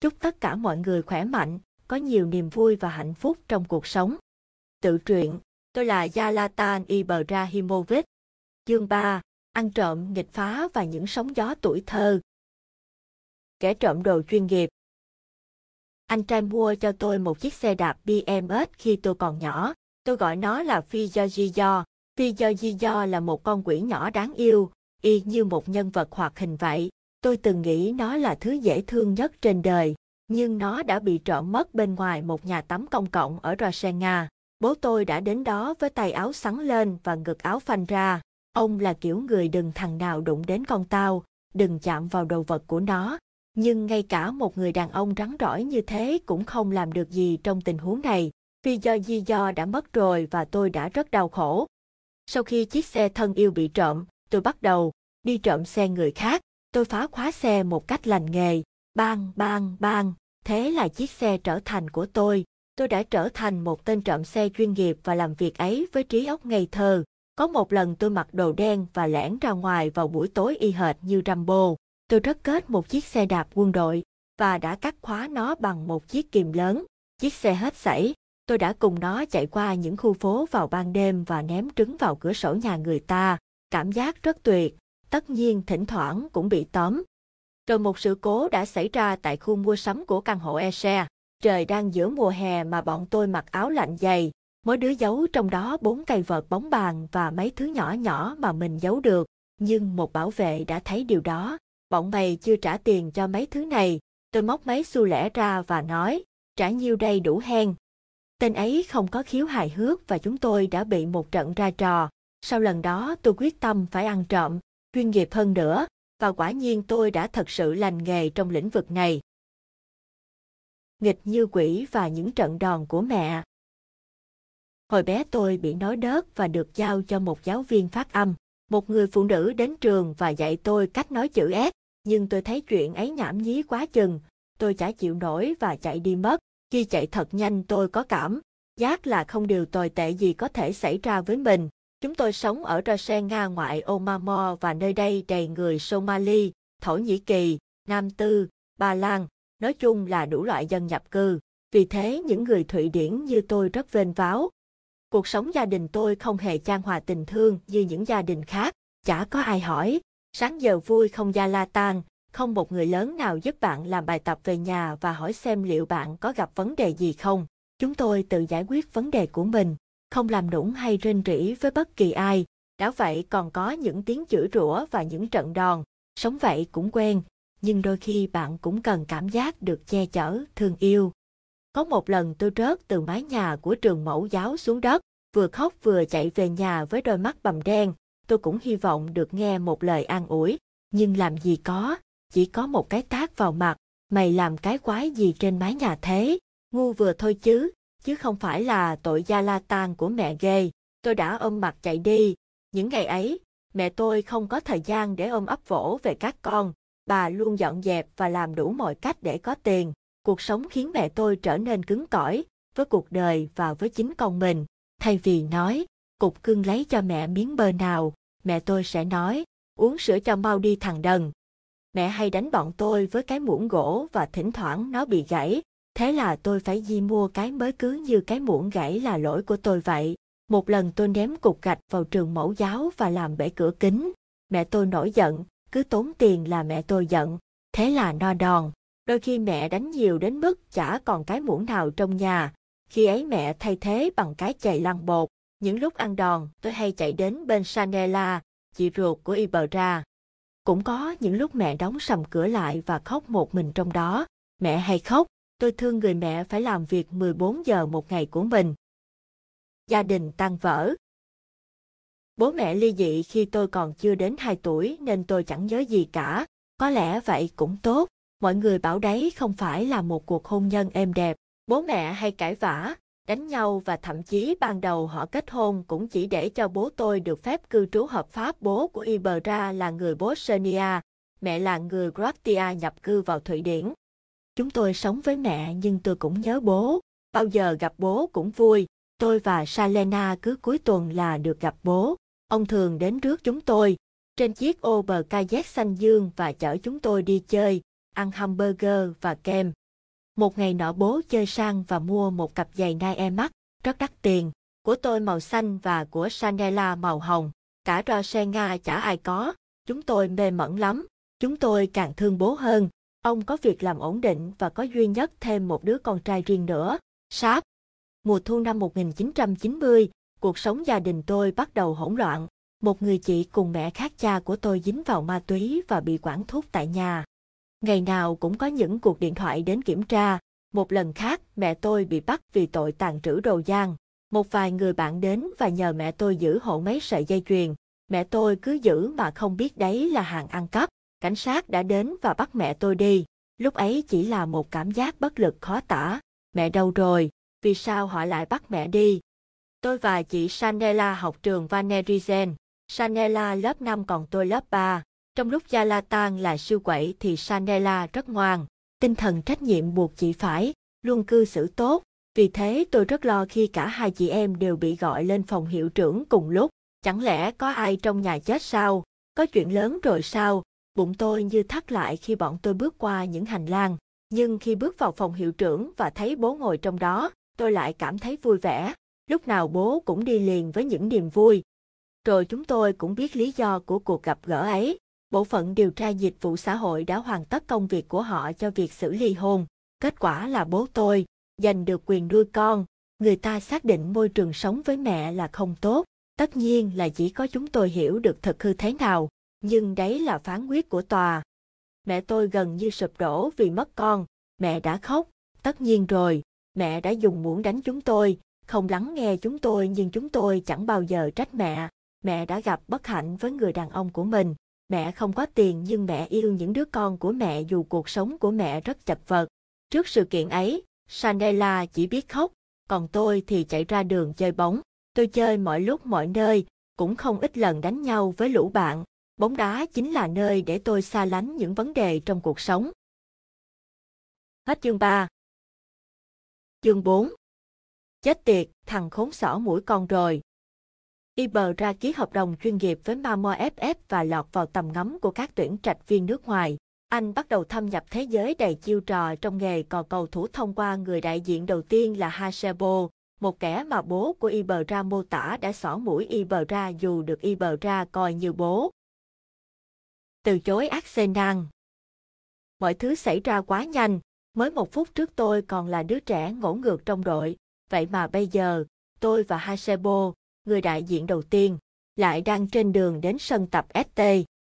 Chúc tất cả mọi người khỏe mạnh, có nhiều niềm vui và hạnh phúc trong cuộc sống. Tự truyện, tôi là Yalatan Ibrahimovic. Chương 3, ăn trộm, nghịch phá và những sóng gió tuổi thơ. Kẻ trộm đồ chuyên nghiệp Anh trai mua cho tôi một chiếc xe đạp BMX khi tôi còn nhỏ. Tôi gọi nó là Phi Do Di Do. Phi Do Di Do là một con quỷ nhỏ đáng yêu, y như một nhân vật hoạt hình vậy. Tôi từng nghĩ nó là thứ dễ thương nhất trên đời, nhưng nó đã bị trộm mất bên ngoài một nhà tắm công cộng ở Nga. Bố tôi đã đến đó với tay áo sắn lên và ngực áo phanh ra. Ông là kiểu người đừng thằng nào đụng đến con tao, đừng chạm vào đồ vật của nó. Nhưng ngay cả một người đàn ông rắn rỏi như thế cũng không làm được gì trong tình huống này, vì do di do đã mất rồi và tôi đã rất đau khổ. Sau khi chiếc xe thân yêu bị trộm, tôi bắt đầu đi trộm xe người khác. Tôi phá khóa xe một cách lành nghề, bang bang bang, thế là chiếc xe trở thành của tôi. Tôi đã trở thành một tên trộm xe chuyên nghiệp và làm việc ấy với trí óc ngây thơ. Có một lần tôi mặc đồ đen và lẻn ra ngoài vào buổi tối y hệt như Rambo. Tôi rất kết một chiếc xe đạp quân đội và đã cắt khóa nó bằng một chiếc kìm lớn. Chiếc xe hết sảy. Tôi đã cùng nó chạy qua những khu phố vào ban đêm và ném trứng vào cửa sổ nhà người ta. Cảm giác rất tuyệt tất nhiên thỉnh thoảng cũng bị tóm. Rồi một sự cố đã xảy ra tại khu mua sắm của căn hộ e Trời đang giữa mùa hè mà bọn tôi mặc áo lạnh dày, mỗi đứa giấu trong đó bốn cây vợt bóng bàn và mấy thứ nhỏ nhỏ mà mình giấu được. Nhưng một bảo vệ đã thấy điều đó, bọn mày chưa trả tiền cho mấy thứ này. Tôi móc mấy xu lẻ ra và nói, trả nhiêu đây đủ hen. Tên ấy không có khiếu hài hước và chúng tôi đã bị một trận ra trò. Sau lần đó tôi quyết tâm phải ăn trộm, chuyên nghiệp hơn nữa, và quả nhiên tôi đã thật sự lành nghề trong lĩnh vực này. Nghịch như quỷ và những trận đòn của mẹ. Hồi bé tôi bị nói đớt và được giao cho một giáo viên phát âm. Một người phụ nữ đến trường và dạy tôi cách nói chữ S, nhưng tôi thấy chuyện ấy nhảm nhí quá chừng. Tôi chả chịu nổi và chạy đi mất. Khi chạy thật nhanh tôi có cảm giác là không điều tồi tệ gì có thể xảy ra với mình. Chúng tôi sống ở Rase Nga ngoại Omamo và nơi đây đầy người Somali, Thổ Nhĩ Kỳ, Nam Tư, Ba Lan, nói chung là đủ loại dân nhập cư. Vì thế những người Thụy Điển như tôi rất vênh váo. Cuộc sống gia đình tôi không hề trang hòa tình thương như những gia đình khác, chả có ai hỏi. Sáng giờ vui không gia la tan, không một người lớn nào giúp bạn làm bài tập về nhà và hỏi xem liệu bạn có gặp vấn đề gì không. Chúng tôi tự giải quyết vấn đề của mình không làm nũng hay rên rỉ với bất kỳ ai, đã vậy còn có những tiếng chửi rủa và những trận đòn, sống vậy cũng quen, nhưng đôi khi bạn cũng cần cảm giác được che chở, thương yêu. Có một lần tôi rớt từ mái nhà của trường mẫu giáo xuống đất, vừa khóc vừa chạy về nhà với đôi mắt bầm đen, tôi cũng hy vọng được nghe một lời an ủi, nhưng làm gì có, chỉ có một cái tác vào mặt, mày làm cái quái gì trên mái nhà thế, ngu vừa thôi chứ, chứ không phải là tội gia la tan của mẹ ghê. Tôi đã ôm mặt chạy đi. Những ngày ấy, mẹ tôi không có thời gian để ôm ấp vỗ về các con. Bà luôn dọn dẹp và làm đủ mọi cách để có tiền. Cuộc sống khiến mẹ tôi trở nên cứng cỏi với cuộc đời và với chính con mình. Thay vì nói, cục cưng lấy cho mẹ miếng bơ nào, mẹ tôi sẽ nói, uống sữa cho mau đi thằng đần. Mẹ hay đánh bọn tôi với cái muỗng gỗ và thỉnh thoảng nó bị gãy, Thế là tôi phải di mua cái mới cứ như cái muỗng gãy là lỗi của tôi vậy. Một lần tôi ném cục gạch vào trường mẫu giáo và làm bể cửa kính. Mẹ tôi nổi giận, cứ tốn tiền là mẹ tôi giận. Thế là no đòn. Đôi khi mẹ đánh nhiều đến mức chả còn cái muỗng nào trong nhà. Khi ấy mẹ thay thế bằng cái chày lăn bột. Những lúc ăn đòn, tôi hay chạy đến bên Sanela, chị ruột của Ibera. Cũng có những lúc mẹ đóng sầm cửa lại và khóc một mình trong đó. Mẹ hay khóc, tôi thương người mẹ phải làm việc 14 giờ một ngày của mình. Gia đình tan vỡ Bố mẹ ly dị khi tôi còn chưa đến 2 tuổi nên tôi chẳng nhớ gì cả. Có lẽ vậy cũng tốt. Mọi người bảo đấy không phải là một cuộc hôn nhân êm đẹp. Bố mẹ hay cãi vã, đánh nhau và thậm chí ban đầu họ kết hôn cũng chỉ để cho bố tôi được phép cư trú hợp pháp. Bố của Ibra là người Bosnia, mẹ là người Croatia nhập cư vào Thụy Điển. Chúng tôi sống với mẹ nhưng tôi cũng nhớ bố. Bao giờ gặp bố cũng vui. Tôi và Salena cứ cuối tuần là được gặp bố. Ông thường đến rước chúng tôi trên chiếc ô bờ kayak xanh dương và chở chúng tôi đi chơi, ăn hamburger và kem. Một ngày nọ bố chơi sang và mua một cặp giày Nike Air Max, rất đắt tiền. Của tôi màu xanh và của Chanela màu hồng. Cả Roche Nga chả ai có. Chúng tôi mê mẩn lắm. Chúng tôi càng thương bố hơn. Ông có việc làm ổn định và có duy nhất thêm một đứa con trai riêng nữa. Sáp. Mùa thu năm 1990, cuộc sống gia đình tôi bắt đầu hỗn loạn. Một người chị cùng mẹ khác cha của tôi dính vào ma túy và bị quản thúc tại nhà. Ngày nào cũng có những cuộc điện thoại đến kiểm tra. Một lần khác, mẹ tôi bị bắt vì tội tàn trữ đồ gian. Một vài người bạn đến và nhờ mẹ tôi giữ hộ mấy sợi dây chuyền. Mẹ tôi cứ giữ mà không biết đấy là hàng ăn cắp. Cảnh sát đã đến và bắt mẹ tôi đi. Lúc ấy chỉ là một cảm giác bất lực khó tả. Mẹ đâu rồi? Vì sao họ lại bắt mẹ đi? Tôi và chị Sanela học trường Vanerizen. Sanela lớp 5 còn tôi lớp 3. Trong lúc Jalatan là siêu quậy thì Sanela rất ngoan. Tinh thần trách nhiệm buộc chị phải, luôn cư xử tốt. Vì thế tôi rất lo khi cả hai chị em đều bị gọi lên phòng hiệu trưởng cùng lúc. Chẳng lẽ có ai trong nhà chết sao? Có chuyện lớn rồi sao? Bụng tôi như thắt lại khi bọn tôi bước qua những hành lang. Nhưng khi bước vào phòng hiệu trưởng và thấy bố ngồi trong đó, tôi lại cảm thấy vui vẻ. Lúc nào bố cũng đi liền với những niềm vui. Rồi chúng tôi cũng biết lý do của cuộc gặp gỡ ấy. Bộ phận điều tra dịch vụ xã hội đã hoàn tất công việc của họ cho việc xử ly hôn. Kết quả là bố tôi giành được quyền nuôi con. Người ta xác định môi trường sống với mẹ là không tốt. Tất nhiên là chỉ có chúng tôi hiểu được thực hư thế nào, nhưng đấy là phán quyết của tòa. Mẹ tôi gần như sụp đổ vì mất con, mẹ đã khóc, tất nhiên rồi, mẹ đã dùng muỗng đánh chúng tôi, không lắng nghe chúng tôi nhưng chúng tôi chẳng bao giờ trách mẹ. Mẹ đã gặp bất hạnh với người đàn ông của mình, mẹ không có tiền nhưng mẹ yêu những đứa con của mẹ dù cuộc sống của mẹ rất chật vật. Trước sự kiện ấy, Sandela chỉ biết khóc, còn tôi thì chạy ra đường chơi bóng. Tôi chơi mọi lúc mọi nơi, cũng không ít lần đánh nhau với lũ bạn. Bóng đá chính là nơi để tôi xa lánh những vấn đề trong cuộc sống. Hết chương 3. Chương 4. Chết tiệt, thằng khốn sỏ mũi con rồi. Iber ra ký hợp đồng chuyên nghiệp với Mamo FF và lọt vào tầm ngắm của các tuyển trạch viên nước ngoài. Anh bắt đầu thâm nhập thế giới đầy chiêu trò trong nghề cò cầu thủ thông qua người đại diện đầu tiên là Hasebo, một kẻ mà bố của Ibra mô tả đã xỏ mũi Ibra dù được Ibra coi như bố. Từ chối Arsenal Mọi thứ xảy ra quá nhanh, mới một phút trước tôi còn là đứa trẻ ngỗ ngược trong đội, vậy mà bây giờ, tôi và Hasebo, người đại diện đầu tiên, lại đang trên đường đến sân tập ST,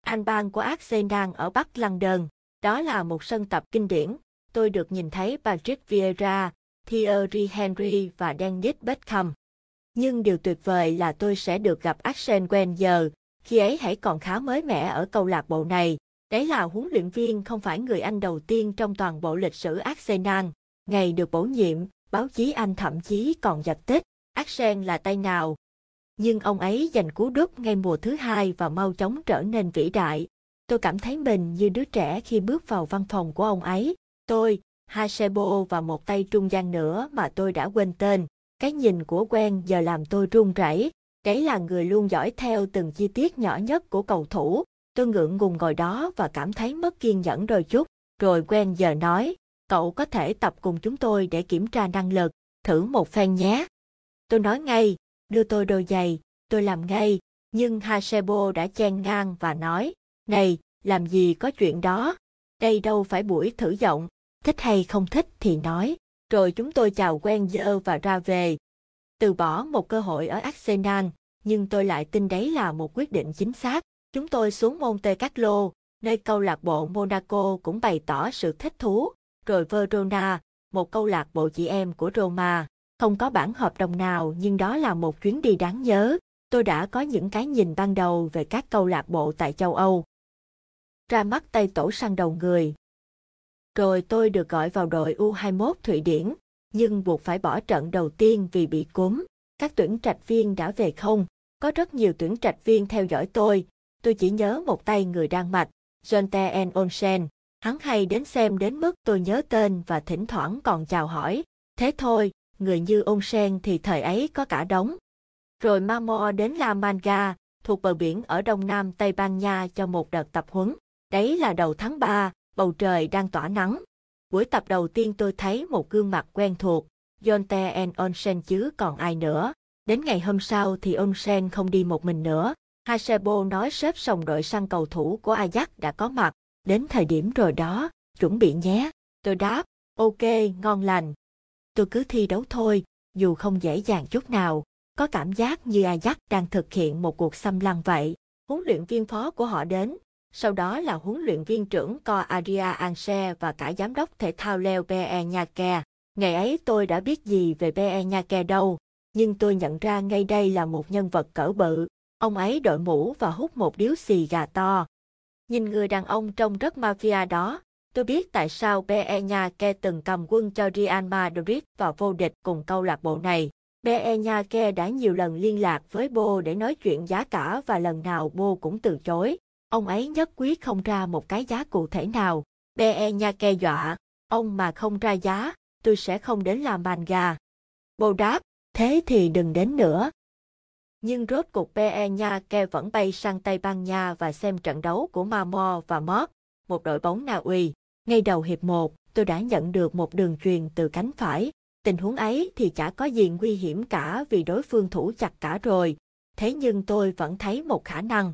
anh bang của Arsenal ở Bắc London. Đó là một sân tập kinh điển. Tôi được nhìn thấy Patrick Vieira, Thierry Henry và Dennis Beckham. Nhưng điều tuyệt vời là tôi sẽ được gặp Arsene Wenger, khi ấy hãy còn khá mới mẻ ở câu lạc bộ này. Đấy là huấn luyện viên không phải người Anh đầu tiên trong toàn bộ lịch sử Arsenal. Ngày được bổ nhiệm, báo chí Anh thậm chí còn giật tích, Arsene là tay nào. Nhưng ông ấy giành cú đúp ngay mùa thứ hai và mau chóng trở nên vĩ đại. Tôi cảm thấy mình như đứa trẻ khi bước vào văn phòng của ông ấy. Tôi, Hasebo và một tay trung gian nữa mà tôi đã quên tên. Cái nhìn của quen giờ làm tôi run rẩy. Đấy là người luôn dõi theo từng chi tiết nhỏ nhất của cầu thủ. Tôi ngượng ngùng ngồi đó và cảm thấy mất kiên nhẫn đôi chút. Rồi quen giờ nói, cậu có thể tập cùng chúng tôi để kiểm tra năng lực, thử một phen nhé. Tôi nói ngay, đưa tôi đôi giày, tôi làm ngay, nhưng Hasebo đã chen ngang và nói, này, làm gì có chuyện đó, đây đâu phải buổi thử giọng, thích hay không thích thì nói. Rồi chúng tôi chào quen dơ và ra về. Từ bỏ một cơ hội ở Arsenal, nhưng tôi lại tin đấy là một quyết định chính xác. Chúng tôi xuống Monte Carlo, nơi câu lạc bộ Monaco cũng bày tỏ sự thích thú, rồi Verona, một câu lạc bộ chị em của Roma. Không có bản hợp đồng nào nhưng đó là một chuyến đi đáng nhớ. Tôi đã có những cái nhìn ban đầu về các câu lạc bộ tại châu Âu. Ra mắt tay tổ sang đầu người, rồi tôi được gọi vào đội U21 Thụy Điển, nhưng buộc phải bỏ trận đầu tiên vì bị cúm. Các tuyển trạch viên đã về không? Có rất nhiều tuyển trạch viên theo dõi tôi. Tôi chỉ nhớ một tay người Đan Mạch, Jonte Olsen. Hắn hay đến xem đến mức tôi nhớ tên và thỉnh thoảng còn chào hỏi. Thế thôi, người như Olsen thì thời ấy có cả đống. Rồi Mamo đến La Manga, thuộc bờ biển ở đông nam Tây Ban Nha cho một đợt tập huấn. Đấy là đầu tháng 3, bầu trời đang tỏa nắng. Cuối tập đầu tiên tôi thấy một gương mặt quen thuộc, Yonte en Onsen chứ còn ai nữa. Đến ngày hôm sau thì Onsen không đi một mình nữa. Hasebo nói sếp sòng đội săn cầu thủ của Ajax đã có mặt. Đến thời điểm rồi đó, chuẩn bị nhé. Tôi đáp, ok, ngon lành. Tôi cứ thi đấu thôi, dù không dễ dàng chút nào. Có cảm giác như Ajax đang thực hiện một cuộc xâm lăng vậy. Huấn luyện viên phó của họ đến, sau đó là huấn luyện viên trưởng Co Aria Anse và cả giám đốc thể thao Leo Be Nhake. Ngày ấy tôi đã biết gì về Be Nhake đâu, nhưng tôi nhận ra ngay đây là một nhân vật cỡ bự. Ông ấy đội mũ và hút một điếu xì gà to. Nhìn người đàn ông trông rất mafia đó, tôi biết tại sao Be Nhake từng cầm quân cho Real Madrid và vô địch cùng câu lạc bộ này. Be Nhake đã nhiều lần liên lạc với Bo để nói chuyện giá cả và lần nào Bo cũng từ chối. Ông ấy nhất quyết không ra một cái giá cụ thể nào. Be nha ke dọa, ông mà không ra giá, tôi sẽ không đến làm bàn gà. Bồ đáp, thế thì đừng đến nữa. Nhưng rốt cuộc Be nha ke vẫn bay sang Tây Ban Nha và xem trận đấu của Mamo và Mót, một đội bóng Na Uy. Ngay đầu hiệp 1, tôi đã nhận được một đường truyền từ cánh phải. Tình huống ấy thì chả có gì nguy hiểm cả vì đối phương thủ chặt cả rồi. Thế nhưng tôi vẫn thấy một khả năng.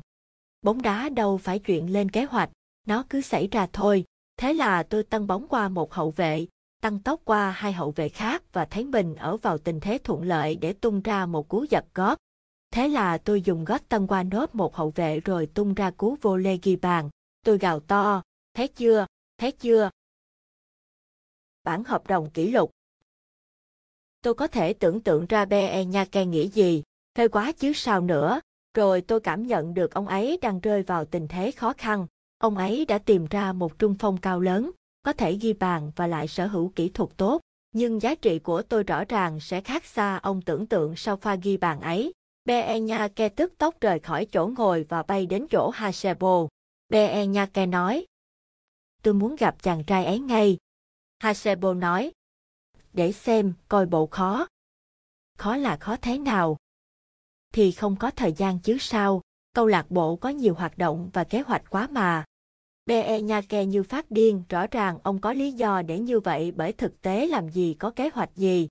Bóng đá đâu phải chuyện lên kế hoạch, nó cứ xảy ra thôi. Thế là tôi tăng bóng qua một hậu vệ, tăng tốc qua hai hậu vệ khác và thấy mình ở vào tình thế thuận lợi để tung ra một cú giật gót. Thế là tôi dùng gót tăng qua nốt một hậu vệ rồi tung ra cú vô lê ghi bàn. Tôi gào to, thấy chưa, thấy chưa. Bản hợp đồng kỷ lục. Tôi có thể tưởng tượng ra BE Nha Ke nghĩ gì, phê quá chứ sao nữa, rồi tôi cảm nhận được ông ấy đang rơi vào tình thế khó khăn. Ông ấy đã tìm ra một trung phong cao lớn, có thể ghi bàn và lại sở hữu kỹ thuật tốt. Nhưng giá trị của tôi rõ ràng sẽ khác xa ông tưởng tượng sau pha ghi bàn ấy. Be e Nha Ke tức tốc rời khỏi chỗ ngồi và bay đến chỗ Hasebo. Be e Nha Ke nói, tôi muốn gặp chàng trai ấy ngay. Hasebo nói, để xem coi bộ khó. Khó là khó thế nào? Thì không có thời gian chứ sao, câu lạc bộ có nhiều hoạt động và kế hoạch quá mà. Be Nha Ke như phát điên, rõ ràng ông có lý do để như vậy bởi thực tế làm gì có kế hoạch gì.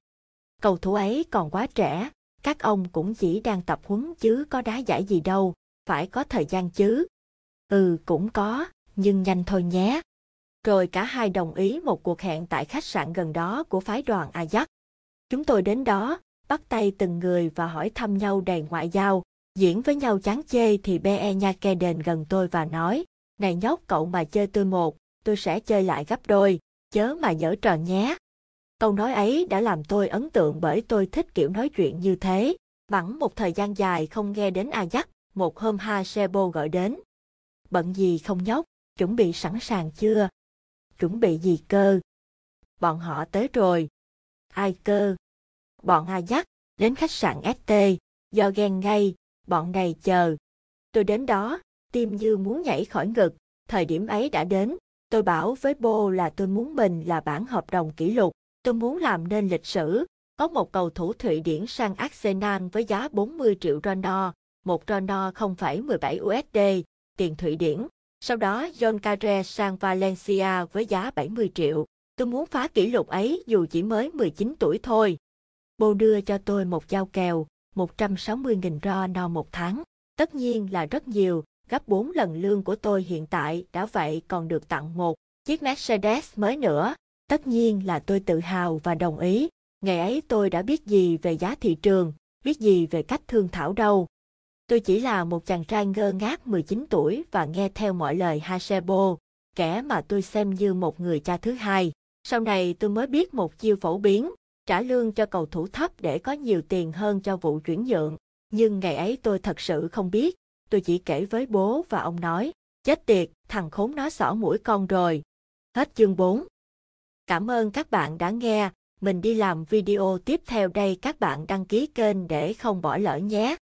Cầu thủ ấy còn quá trẻ, các ông cũng chỉ đang tập huấn chứ có đá giải gì đâu, phải có thời gian chứ. Ừ cũng có, nhưng nhanh thôi nhé. Rồi cả hai đồng ý một cuộc hẹn tại khách sạn gần đó của phái đoàn Ajax. Chúng tôi đến đó, bắt tay từng người và hỏi thăm nhau đầy ngoại giao. Diễn với nhau chán chê thì Be Nha Ke đền gần tôi và nói, này nhóc cậu mà chơi tôi một, tôi sẽ chơi lại gấp đôi, chớ mà nhỡ tròn nhé. Câu nói ấy đã làm tôi ấn tượng bởi tôi thích kiểu nói chuyện như thế. Bẵng một thời gian dài không nghe đến Ajax, một hôm Ha Sebo gọi đến. Bận gì không nhóc, chuẩn bị sẵn sàng chưa? Chuẩn bị gì cơ? Bọn họ tới rồi. Ai cơ? Bọn A dắt, đến khách sạn ST, do ghen ngay, bọn này chờ. Tôi đến đó, tim như muốn nhảy khỏi ngực, thời điểm ấy đã đến, tôi bảo với Bô là tôi muốn mình là bản hợp đồng kỷ lục, tôi muốn làm nên lịch sử. Có một cầu thủ Thụy Điển sang Arsenal với giá 40 triệu Ronaldo, một Ronaldo không phải 17 USD, tiền Thụy Điển. Sau đó John Carre sang Valencia với giá 70 triệu. Tôi muốn phá kỷ lục ấy dù chỉ mới 19 tuổi thôi. Bô đưa cho tôi một dao kèo, 160.000 ro no một tháng. Tất nhiên là rất nhiều, gấp 4 lần lương của tôi hiện tại đã vậy còn được tặng một chiếc Mercedes mới nữa. Tất nhiên là tôi tự hào và đồng ý. Ngày ấy tôi đã biết gì về giá thị trường, biết gì về cách thương thảo đâu. Tôi chỉ là một chàng trai ngơ ngác 19 tuổi và nghe theo mọi lời Hasebo, kẻ mà tôi xem như một người cha thứ hai. Sau này tôi mới biết một chiêu phổ biến, trả lương cho cầu thủ thấp để có nhiều tiền hơn cho vụ chuyển nhượng. Nhưng ngày ấy tôi thật sự không biết, tôi chỉ kể với bố và ông nói, chết tiệt, thằng khốn nó xỏ mũi con rồi. Hết chương 4. Cảm ơn các bạn đã nghe, mình đi làm video tiếp theo đây các bạn đăng ký kênh để không bỏ lỡ nhé.